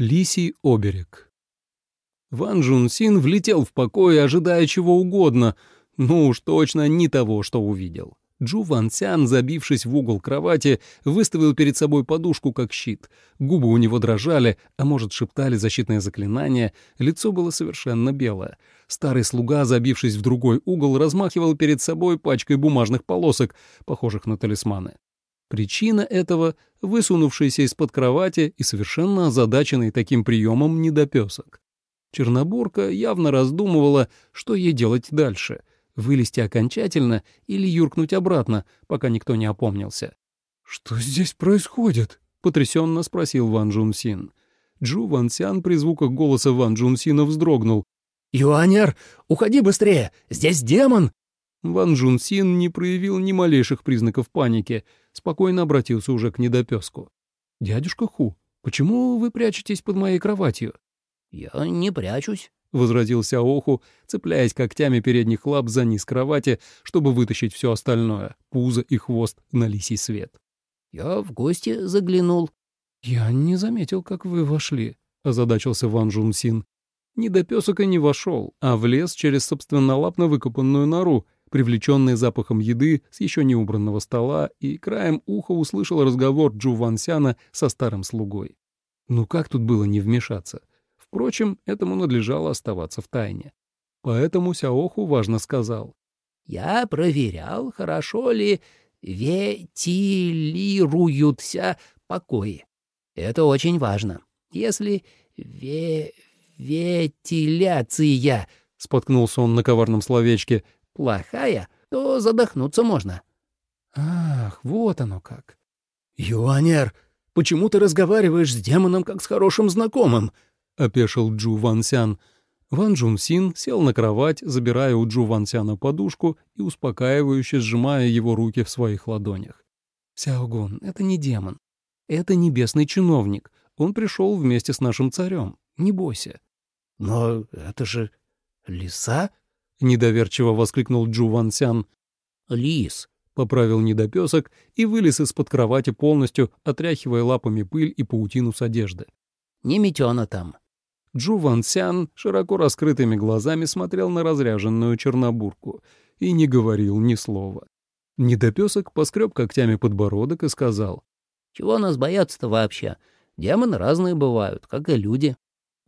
Лисий оберег. Ван Джун Син влетел в покой, ожидая чего угодно, ну уж точно не того, что увидел. Джу Ван Сян, забившись в угол кровати, выставил перед собой подушку как щит. Губы у него дрожали, а может, шептали защитное заклинание, лицо было совершенно белое. Старый слуга, забившись в другой угол, размахивал перед собой пачкой бумажных полосок, похожих на талисманы. Причина этого — высунувшийся из-под кровати и совершенно озадаченный таким приемом недопесок. Чернобурка явно раздумывала, что ей делать дальше — вылезти окончательно или юркнуть обратно, пока никто не опомнился. «Что здесь происходит?» — потрясенно спросил Ван Джун Син. Джу Ван Сян при звуках голоса Ван Джун Сина вздрогнул. «Юанер, уходи быстрее! Здесь демон!» Ван Джун Син не проявил ни малейших признаков паники, спокойно обратился уже к недопеску. «Дядюшка Ху, почему вы прячетесь под моей кроватью?» «Я не прячусь», — возразил Сяоху, цепляясь когтями передних лап за низ кровати, чтобы вытащить все остальное — пузо и хвост на лисий свет. «Я в гости заглянул». «Я не заметил, как вы вошли», — озадачился Ван Джун Син. Недопесок и не вошел, а влез через собственнолапно выкопанную нору, привлеченный запахом еды с еще не убранного стола, и краем уха услышал разговор Джу Вансяна со старым слугой. Ну как тут было не вмешаться? Впрочем, этому надлежало оставаться в тайне. Поэтому Сяоху важно сказал. «Я проверял, хорошо ли вентилируются покои. Это очень важно. Если ве... вентиляция...» — споткнулся он на коварном словечке плохая, то задохнуться можно». «Ах, вот оно как!» «Юанер, почему ты разговариваешь с демоном, как с хорошим знакомым?» — опешил Джу Ван Сян. Ван Джун Син сел на кровать, забирая у Джу Ван Сяна подушку и успокаивающе сжимая его руки в своих ладонях. «Сяогун, это не демон. Это небесный чиновник. Он пришел вместе с нашим царем. Не бойся». «Но это же лиса?» — недоверчиво воскликнул Джу Ван Сян. «Лис», — поправил недопесок и вылез из-под кровати полностью, отряхивая лапами пыль и паутину с одежды. «Не метёна там». Джу Ван Сян широко раскрытыми глазами смотрел на разряженную чернобурку и не говорил ни слова. Недопесок поскреб когтями подбородок и сказал. «Чего нас бояться-то вообще? Демоны разные бывают, как и люди.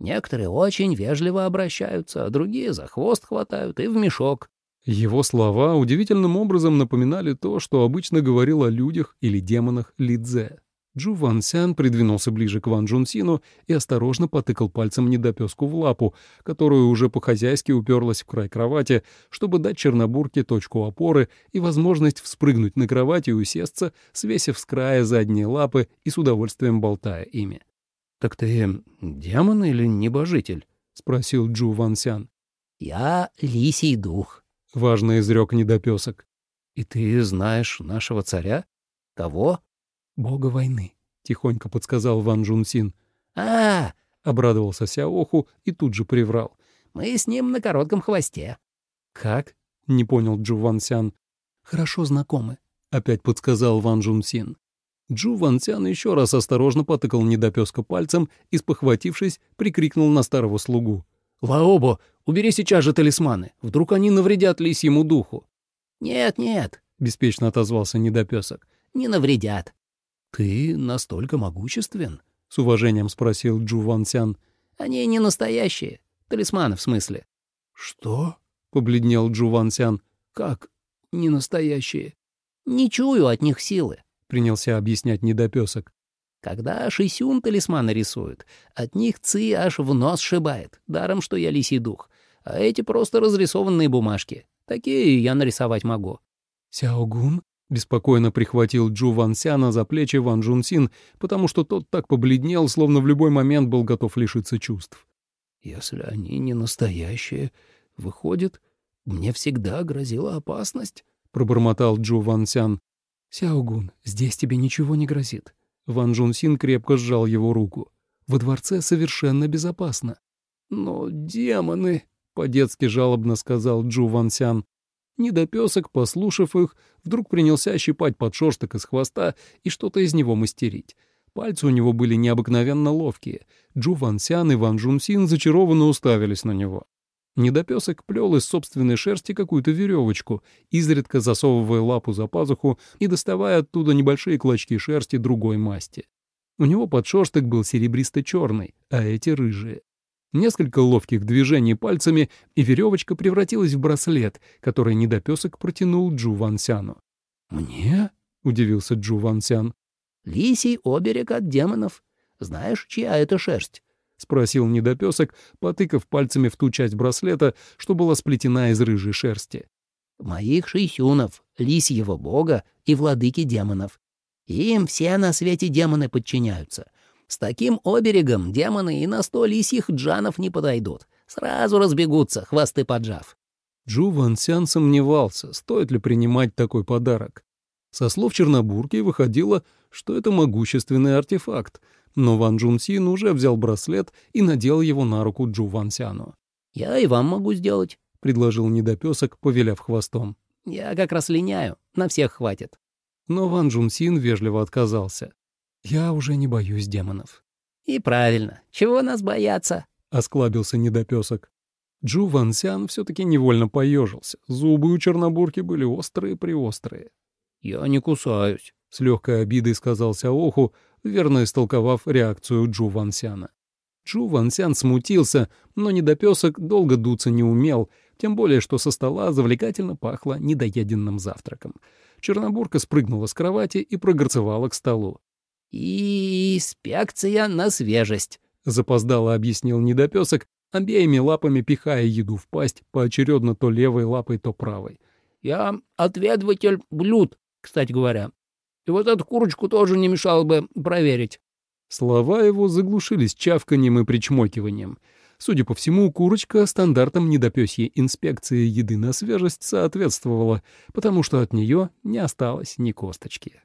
Некоторые очень вежливо обращаются, а другие за хвост хватают и в мешок. Его слова удивительным образом напоминали то, что обычно говорил о людях или демонах Лидзе. Джу Ван Сян придвинулся ближе к Ван Джунсину и осторожно потыкал пальцем недопеску в лапу, которую уже по-хозяйски уперлась в край кровати, чтобы дать Чернобурке точку опоры и возможность вспрыгнуть на кровать и усесться, свесив с края задние лапы и с удовольствием болтая ими. «Так ты демон или небожитель?» — спросил Джу Ван Сян. «Я лисий дух», — важно изрек недопесок. «И ты знаешь нашего царя? Кого?» «Бога войны», — тихонько подсказал Ван Джун Син. «А, — обрадовался Сяоху и тут же приврал. «Мы с ним на коротком хвосте». «Как?» — не понял Джу Ван Сян. «Хорошо знакомы», — опять подсказал Ван Джун Син. Джу Ван Цян еще раз осторожно потыкал недопеска пальцем и, спохватившись, прикрикнул на старого слугу. «Лаобо, убери сейчас же талисманы, вдруг они навредят лисьему духу». «Нет, нет», — беспечно отозвался недопесок, — «не навредят». «Ты настолько могуществен?» — с уважением спросил Джу Ван Цян. «Они не настоящие, талисманы в смысле». «Что?» — побледнел Джу Ван Цян. «Как не настоящие?» «Не чую от них силы принялся объяснять недопесок. Когда Шисюн талисманы рисует, от них ци аж в нос шибает, даром, что я лисий дух. А эти просто разрисованные бумажки. Такие я нарисовать могу. Сяогун беспокойно прихватил Джу Ван Сяна за плечи Ван Джун Син, потому что тот так побледнел, словно в любой момент был готов лишиться чувств. «Если они не настоящие, выходит, мне всегда грозила опасность?» — пробормотал Джу Ван Сян. «Сяогун, здесь тебе ничего не грозит». Ван Джун Син крепко сжал его руку. «Во дворце совершенно безопасно». «Но демоны...» — по-детски жалобно сказал Джу Ван Сян. Недопесок, послушав их, вдруг принялся щипать подшерсток из хвоста и что-то из него мастерить. Пальцы у него были необыкновенно ловкие. Джу Ван Сян и Ван Жун Син зачарованно уставились на него. Недопесок плел из собственной шерсти какую-то веревочку, изредка засовывая лапу за пазуху и доставая оттуда небольшие клочки шерсти другой масти. У него подшерсток был серебристо-черный, а эти — рыжие. Несколько ловких движений пальцами, и веревочка превратилась в браслет, который недопесок протянул Джу Вансяну. «Мне?» — удивился Джу Вансян. «Лисий оберег от демонов. Знаешь, чья это шерсть?» — спросил недопесок, потыкав пальцами в ту часть браслета, что была сплетена из рыжей шерсти. «Моих шейсюнов, лисьего бога и владыки демонов. Им все на свете демоны подчиняются. С таким оберегом демоны и на сто лисьих джанов не подойдут. Сразу разбегутся, хвосты поджав». Джу Ван Сян сомневался, стоит ли принимать такой подарок. Со слов Чернобурки выходило, что это могущественный артефакт, но Ван Джун Син уже взял браслет и надел его на руку Джу Ван Сяну. «Я и вам могу сделать», — предложил недопесок, повеляв хвостом. «Я как раз линяю, на всех хватит». Но Ван Джун Син вежливо отказался. «Я уже не боюсь демонов». «И правильно. Чего нас бояться?» — осклабился недопесок. Джу Ван Сян все-таки невольно поежился. Зубы у Чернобурки были острые-приострые. «Я не кусаюсь», — с легкой обидой сказал Сяоху, верно истолковав реакцию Джу Вансяна. Джу Вансян смутился, но недопесок долго дуться не умел, тем более что со стола завлекательно пахло недоеденным завтраком. Чернобурка спрыгнула с кровати и прогорцевала к столу. «И инспекция на свежесть», — запоздало объяснил недопесок, обеими лапами пихая еду в пасть, поочередно то левой лапой, то правой. «Я отведыватель блюд, кстати говоря. И вот эту курочку тоже не мешало бы проверить». Слова его заглушились чавканием и причмокиванием. Судя по всему, курочка стандартам недопёсьей инспекции еды на свежесть соответствовала, потому что от нее не осталось ни косточки.